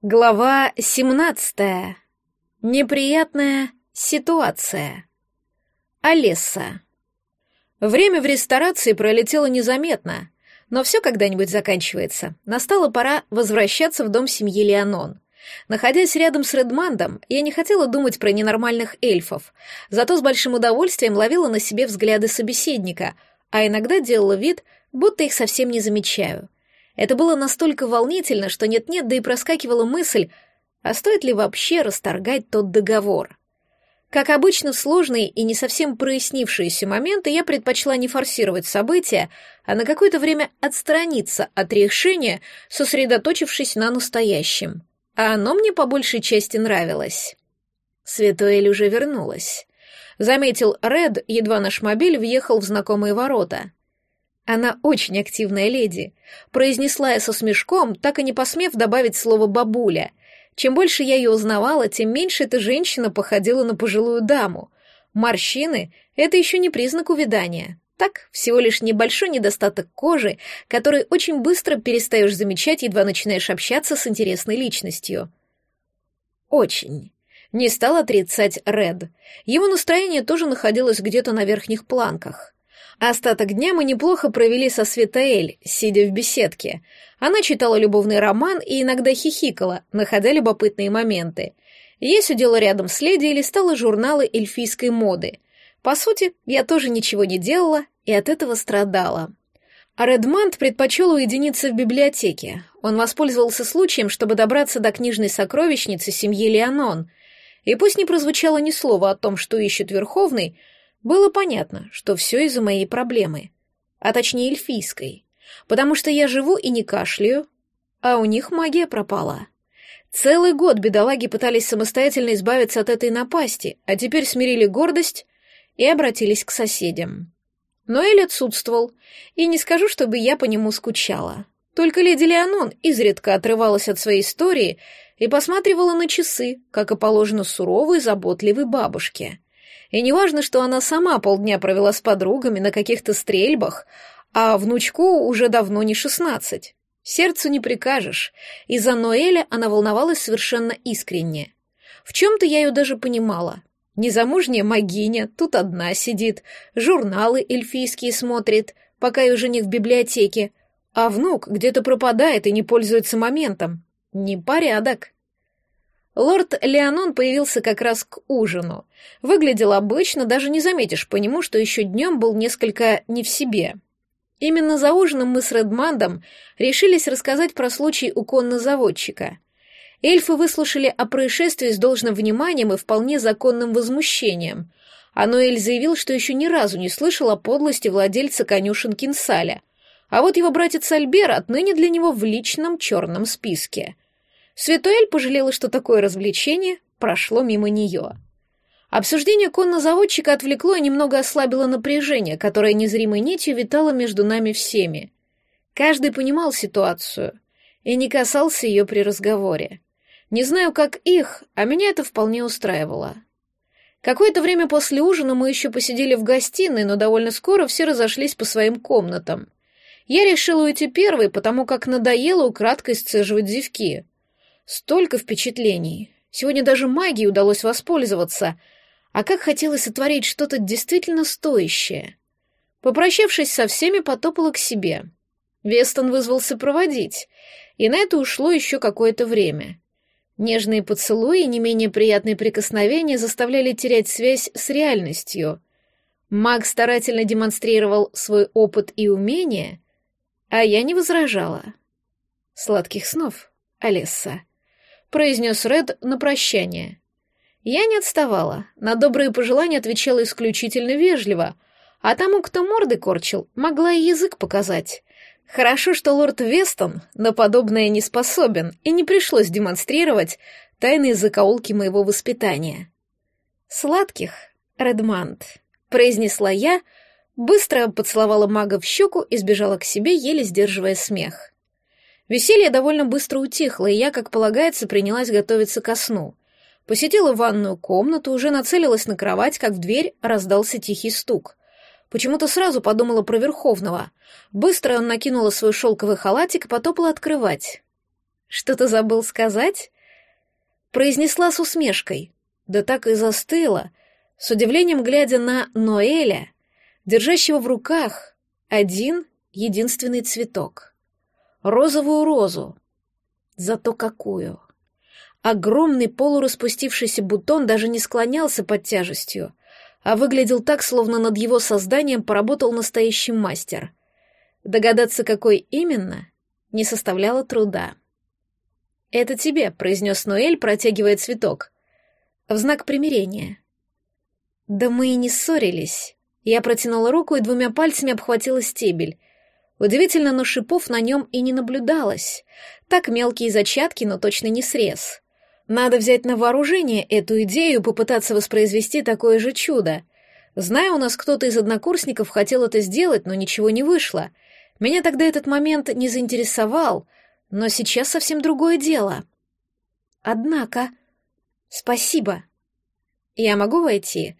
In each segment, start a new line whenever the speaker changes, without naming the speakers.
Глава 17. Неприятная ситуация. Олеса. Время в ресторации пролетело незаметно, но все когда-нибудь заканчивается. Настала пора возвращаться в дом семьи Леонон. Находясь рядом с Редмандом, я не хотела думать про ненормальных эльфов, зато с большим удовольствием ловила на себе взгляды собеседника, а иногда делала вид, будто их совсем не замечаю — это было настолько волнительно, что нет-нет, да и проскакивала мысль, а стоит ли вообще расторгать тот договор? Как обычно, сложные и не совсем прояснившиеся моменты я предпочла не форсировать события, а на какое-то время отстраниться от решения, сосредоточившись на настоящем. А оно мне по большей части нравилось. Светуэль уже вернулась. Заметил Ред, едва наш мобиль въехал в знакомые ворота. Она очень активная леди, произнесла я со смешком, так и не посмев добавить слово «бабуля». Чем больше я ее узнавала, тем меньше эта женщина походила на пожилую даму. Морщины — это еще не признак увядания. Так, всего лишь небольшой недостаток кожи, который очень быстро перестаешь замечать, едва начинаешь общаться с интересной личностью. Очень. Не стал отрицать Ред. Его настроение тоже находилось где-то на верхних планках. Остаток дня мы неплохо провели со Светаэль, сидя в беседке. Она читала любовный роман и иногда хихикала, находя любопытные моменты. Я сидела рядом с леди и листала журналы эльфийской моды. По сути, я тоже ничего не делала и от этого страдала. Редмонд предпочел уединиться в библиотеке. Он воспользовался случаем, чтобы добраться до книжной сокровищницы семьи Леонон. И пусть не прозвучало ни слова о том, что ищет Верховный, было понятно, что все из-за моей проблемы, а точнее эльфийской, потому что я живу и не кашляю, а у них магия пропала. Целый год бедолаги пытались самостоятельно избавиться от этой напасти, а теперь смирили гордость и обратились к соседям. Но Эль отсутствовал, и не скажу, чтобы я по нему скучала. Только леди Леонон изредка отрывалась от своей истории и посматривала на часы, как и положено суровой, заботливой бабушке. И не важно, что она сама полдня провела с подругами на каких-то стрельбах, а внучку уже давно не шестнадцать. Сердцу не прикажешь. Из-за Ноэля она волновалась совершенно искренне. В чем-то я ее даже понимала. Незамужняя магиня тут одна сидит, журналы эльфийские смотрит, пока ее жених в библиотеке, а внук где-то пропадает и не пользуется моментом. Непорядок. Лорд Леонон появился как раз к ужину. Выглядел обычно, даже не заметишь по нему, что еще днем был несколько не в себе. Именно за ужином мы с Редмандом решились рассказать про случай у коннозаводчика. Эльфы выслушали о происшествии с должным вниманием и вполне законным возмущением, а Ноэль заявил, что еще ни разу не слышал о подлости владельца конюшен Кинсаля, а вот его братец Альбер отныне для него в личном черном списке — Светуэль пожалела, что такое развлечение прошло мимо нее. Обсуждение коннозаводчика отвлекло и немного ослабило напряжение, которое незримой нитью витало между нами всеми. Каждый понимал ситуацию и не касался ее при разговоре. Не знаю, как их, а меня это вполне устраивало. Какое-то время после ужина мы еще посидели в гостиной, но довольно скоро все разошлись по своим комнатам. Я решила уйти первой, потому как надоело украдкой сцеживать зевки — Столько впечатлений. Сегодня даже магией удалось воспользоваться. А как хотелось сотворить что-то действительно стоящее. Попрощавшись со всеми, потопала к себе. Вестон вызвался проводить, и на это ушло еще какое-то время. Нежные поцелуи и не менее приятные прикосновения заставляли терять связь с реальностью. Маг старательно демонстрировал свой опыт и умения, а я не возражала. Сладких снов, Алисса произнес Ред на прощание. Я не отставала, на добрые пожелания отвечала исключительно вежливо, а тому, кто морды корчил, могла и язык показать. Хорошо, что лорд Вестон на подобное не способен, и не пришлось демонстрировать тайные закоулки моего воспитания. «Сладких, Редмант», — произнесла я, быстро поцеловала мага в щеку и сбежала к себе, еле сдерживая смех. Веселье довольно быстро утихло, и я, как полагается, принялась готовиться ко сну. Посетила ванную комнату, уже нацелилась на кровать, как в дверь раздался тихий стук. Почему-то сразу подумала про Верховного. Быстро накинула свой шелковый халатик и потопала открывать. Что-то забыл сказать?» Произнесла с усмешкой, да так и застыла, с удивлением глядя на Ноэля, держащего в руках один единственный цветок. Розовую розу. Зато какую! Огромный полураспустившийся бутон даже не склонялся под тяжестью, а выглядел так, словно над его созданием поработал настоящий мастер. Догадаться, какой именно, не составляло труда. «Это тебе», — произнес Ноэль, протягивая цветок. В знак примирения. «Да мы и не ссорились». Я протянула руку и двумя пальцами обхватила стебель. Удивительно, но шипов на нем и не наблюдалось. Так мелкие зачатки, но точно не срез. Надо взять на вооружение эту идею попытаться воспроизвести такое же чудо. Знаю, у нас кто-то из однокурсников хотел это сделать, но ничего не вышло. Меня тогда этот момент не заинтересовал, но сейчас совсем другое дело. Однако... Спасибо. Я могу войти?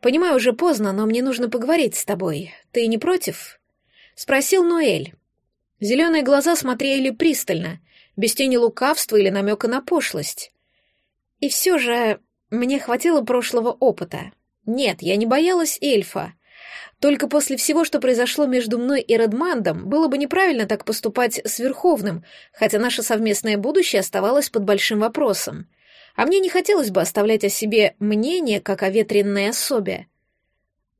Понимаю, уже поздно, но мне нужно поговорить с тобой. Ты не против? Спросил Ноэль. Зеленые глаза смотрели пристально, без тени лукавства или намека на пошлость. И все же мне хватило прошлого опыта. Нет, я не боялась эльфа. Только после всего, что произошло между мной и Редмандом, было бы неправильно так поступать с Верховным, хотя наше совместное будущее оставалось под большим вопросом. А мне не хотелось бы оставлять о себе мнение, как о ветренной особе.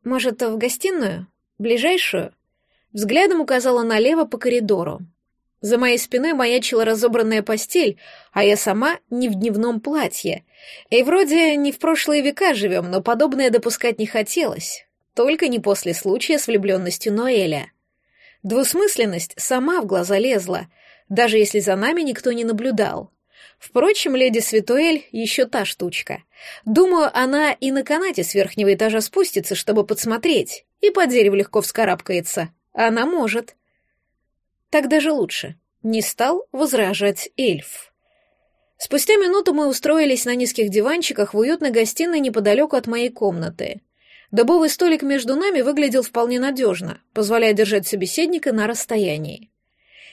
Может, в гостиную? Ближайшую? Взглядом указала налево по коридору. За моей спиной маячила разобранная постель, а я сама не в дневном платье. И вроде не в прошлые века живем, но подобное допускать не хотелось. Только не после случая с влюбленностью Ноэля. Двусмысленность сама в глаза лезла, даже если за нами никто не наблюдал. Впрочем, леди Светуэль еще та штучка. Думаю, она и на канате с верхнего этажа спустится, чтобы подсмотреть, и по дереву легко вскарабкается. Она может. Так даже лучше. Не стал возражать эльф. Спустя минуту мы устроились на низких диванчиках в уютной гостиной неподалеку от моей комнаты. Дубовый столик между нами выглядел вполне надежно, позволяя держать собеседника на расстоянии.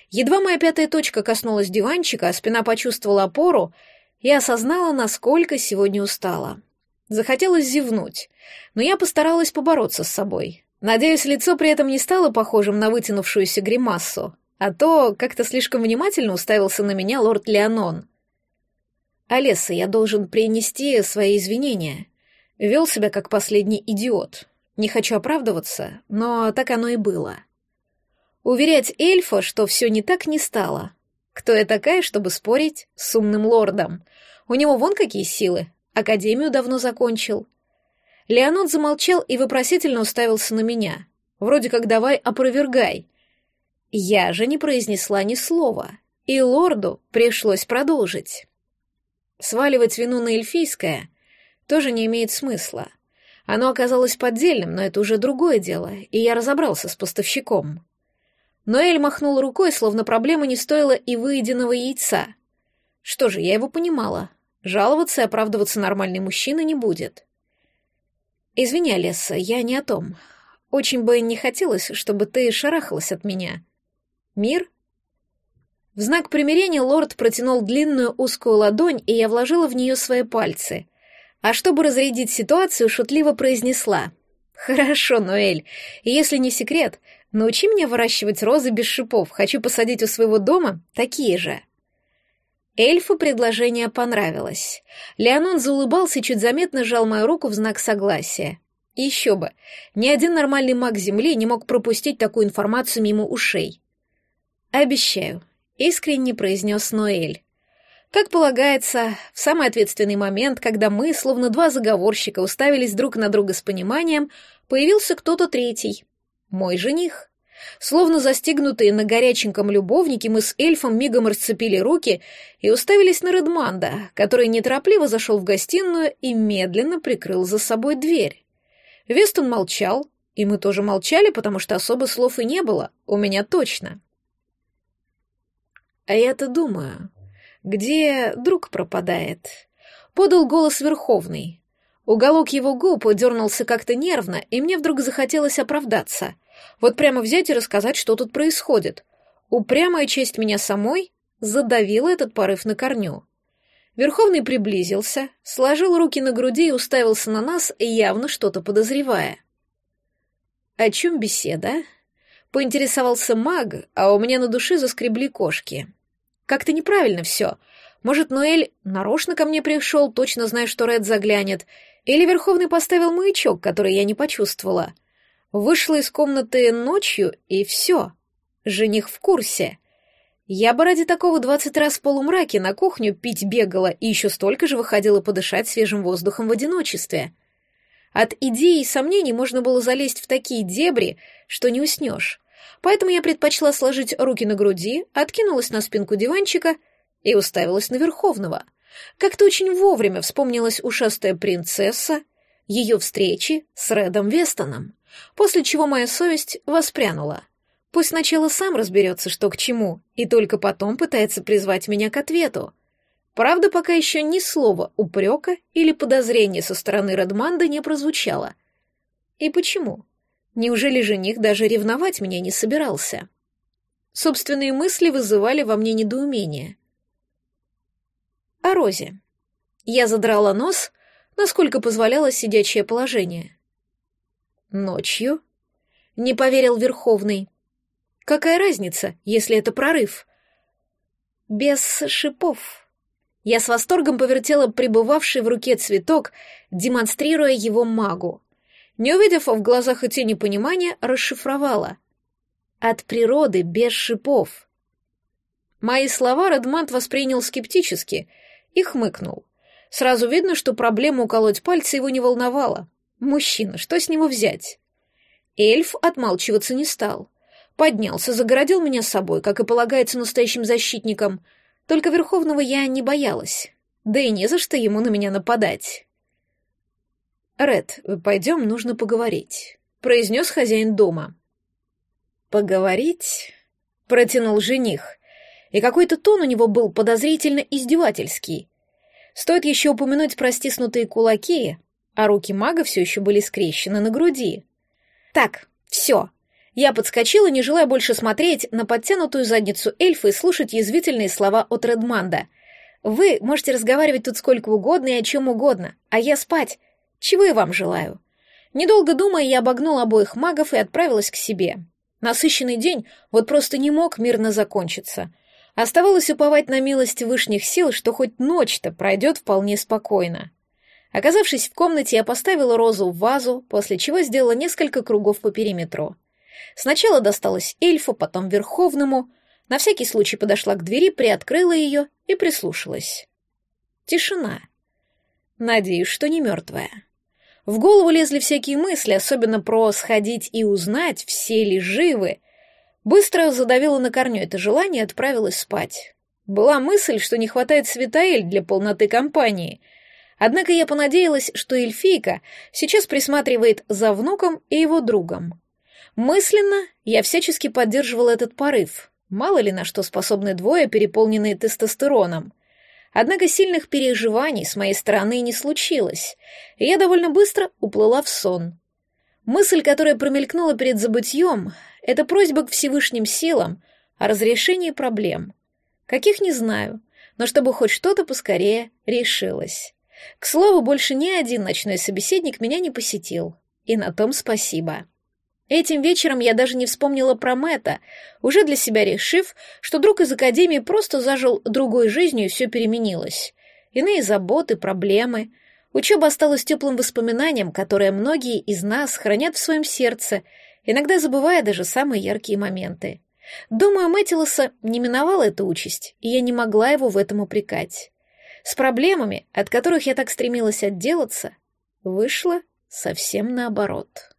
Едва моя пятая точка коснулась диванчика, а спина почувствовала опору, и осознала, насколько сегодня устала. Захотелось зевнуть, но я постаралась побороться с собой. Надеюсь, лицо при этом не стало похожим на вытянувшуюся гримассу, а то как-то слишком внимательно уставился на меня лорд Леонон. «Олеса, я должен принести свои извинения. Вел себя как последний идиот. Не хочу оправдываться, но так оно и было». Уверять эльфа, что все не так, не стало. Кто я такая, чтобы спорить с умным лордом? У него вон какие силы. Академию давно закончил. Леонид замолчал и вопросительно уставился на меня. Вроде как давай опровергай. Я же не произнесла ни слова, и лорду пришлось продолжить. Сваливать вину на эльфийское тоже не имеет смысла. Оно оказалось поддельным, но это уже другое дело, и я разобрался с поставщиком. Ноэль махнул рукой, словно проблема не стоила и выеденного яйца. Что же, я его понимала. Жаловаться и оправдываться нормальный мужчина не будет. Извини, Олеса, я не о том. Очень бы не хотелось, чтобы ты шарахалась от меня. Мир? В знак примирения лорд протянул длинную узкую ладонь, и я вложила в нее свои пальцы. А чтобы разрядить ситуацию, шутливо произнесла. «Хорошо, Ноэль. Если не секрет, Научи меня выращивать розы без шипов. Хочу посадить у своего дома такие же». Эльфу предложение понравилось. Леонон заулыбался и чуть заметно сжал мою руку в знак согласия. еще бы, ни один нормальный маг Земли не мог пропустить такую информацию мимо ушей. «Обещаю», — искренне произнес Ноэль. Как полагается, в самый ответственный момент, когда мы, словно два заговорщика, уставились друг на друга с пониманием, появился кто-то третий — мой жених. Словно застигнутые на горяченьком любовнике, мы с эльфом мигом расцепили руки и уставились на Редманда, который неторопливо зашел в гостиную и медленно прикрыл за собой дверь. Вестон молчал, и мы тоже молчали, потому что особо слов и не было, у меня точно. А я-то думаю, где друг пропадает? Подал голос Верховный. Уголок его губ дернулся как-то нервно, и мне вдруг захотелось оправдаться. Вот прямо взять и рассказать, что тут происходит. Упрямая честь меня самой задавила этот порыв на корню. Верховный приблизился, сложил руки на груди и уставился на нас, явно что-то подозревая. «О чем беседа?» Поинтересовался маг, а у меня на душе заскребли кошки. Как-то неправильно все. Может, Ноэль нарочно ко мне пришел, точно зная, что Ред заглянет, или Верховный поставил маячок, который я не почувствовала. Вышла из комнаты ночью, и все. Жених в курсе. Я бы ради такого двадцать раз в полумраке на кухню пить бегала и еще столько же выходила подышать свежим воздухом в одиночестве. От идей и сомнений можно было залезть в такие дебри, что не уснешь поэтому я предпочла сложить руки на груди, откинулась на спинку диванчика и уставилась на Верховного. Как-то очень вовремя вспомнилась ушастая принцесса, ее встречи с Редом Вестоном, после чего моя совесть воспрянула. Пусть сначала сам разберется, что к чему, и только потом пытается призвать меня к ответу. Правда, пока еще ни слова упрека или подозрения со стороны Редманда не прозвучало. И почему? Неужели жених даже ревновать меня не собирался? Собственные мысли вызывали во мне недоумение. О Розе. Я задрала нос, насколько позволяло сидячее положение. Ночью? Не поверил Верховный. Какая разница, если это прорыв? Без шипов. Я с восторгом повертела пребывавший в руке цветок, демонстрируя его магу не увидев в глазах и тени понимания, расшифровала. «От природы без шипов». Мои слова Редмант воспринял скептически и хмыкнул. Сразу видно, что проблема уколоть пальцы его не волновала. Мужчина, что с него взять? Эльф отмалчиваться не стал. Поднялся, загородил меня собой, как и полагается настоящим защитникам. Только Верховного я не боялась. Да и не за что ему на меня нападать. «Ред, пойдем, нужно поговорить», — произнес хозяин дома. «Поговорить?» — протянул жених, и какой-то тон у него был подозрительно издевательский. Стоит еще упомянуть про стиснутые кулаки, а руки мага все еще были скрещены на груди. «Так, все». Я подскочила, не желая больше смотреть на подтянутую задницу эльфа и слушать язвительные слова от Редманда. «Вы можете разговаривать тут сколько угодно и о чем угодно, а я спать. Чего я вам желаю? Недолго думая, я обогнула обоих магов и отправилась к себе. Насыщенный день вот просто не мог мирно закончиться. Оставалось уповать на милость вышних сил, что хоть ночь-то пройдет вполне спокойно. Оказавшись в комнате, я поставила розу в вазу, после чего сделала несколько кругов по периметру. Сначала досталось эльфу, потом верховному. На всякий случай подошла к двери, приоткрыла ее и прислушалась. Тишина. Надеюсь, что не мертвая. В голову лезли всякие мысли, особенно про сходить и узнать, все ли живы. Быстро задавила на корню это желание и отправилась спать. Была мысль, что не хватает Светаэль для полноты компании. Однако я понадеялась, что эльфийка сейчас присматривает за внуком и его другом. Мысленно я всячески поддерживала этот порыв. Мало ли на что способны двое, переполненные тестостероном — Однако сильных переживаний с моей стороны не случилось, и я довольно быстро уплыла в сон. Мысль, которая промелькнула перед забытьем, это просьба к Всевышним силам о разрешении проблем. Каких не знаю, но чтобы хоть что-то поскорее решилось. К слову, больше ни один ночной собеседник меня не посетил, и на том спасибо. Этим вечером я даже не вспомнила про Мэтта, уже для себя решив, что друг из академии просто зажил другой жизнью и все переменилось. Иные заботы, проблемы. Учеба осталась теплым воспоминанием, которое многие из нас хранят в своем сердце, иногда забывая даже самые яркие моменты. Думаю, Мэтилоса не миновала эта участь, и я не могла его в этом упрекать. С проблемами, от которых я так стремилась отделаться, вышло совсем наоборот.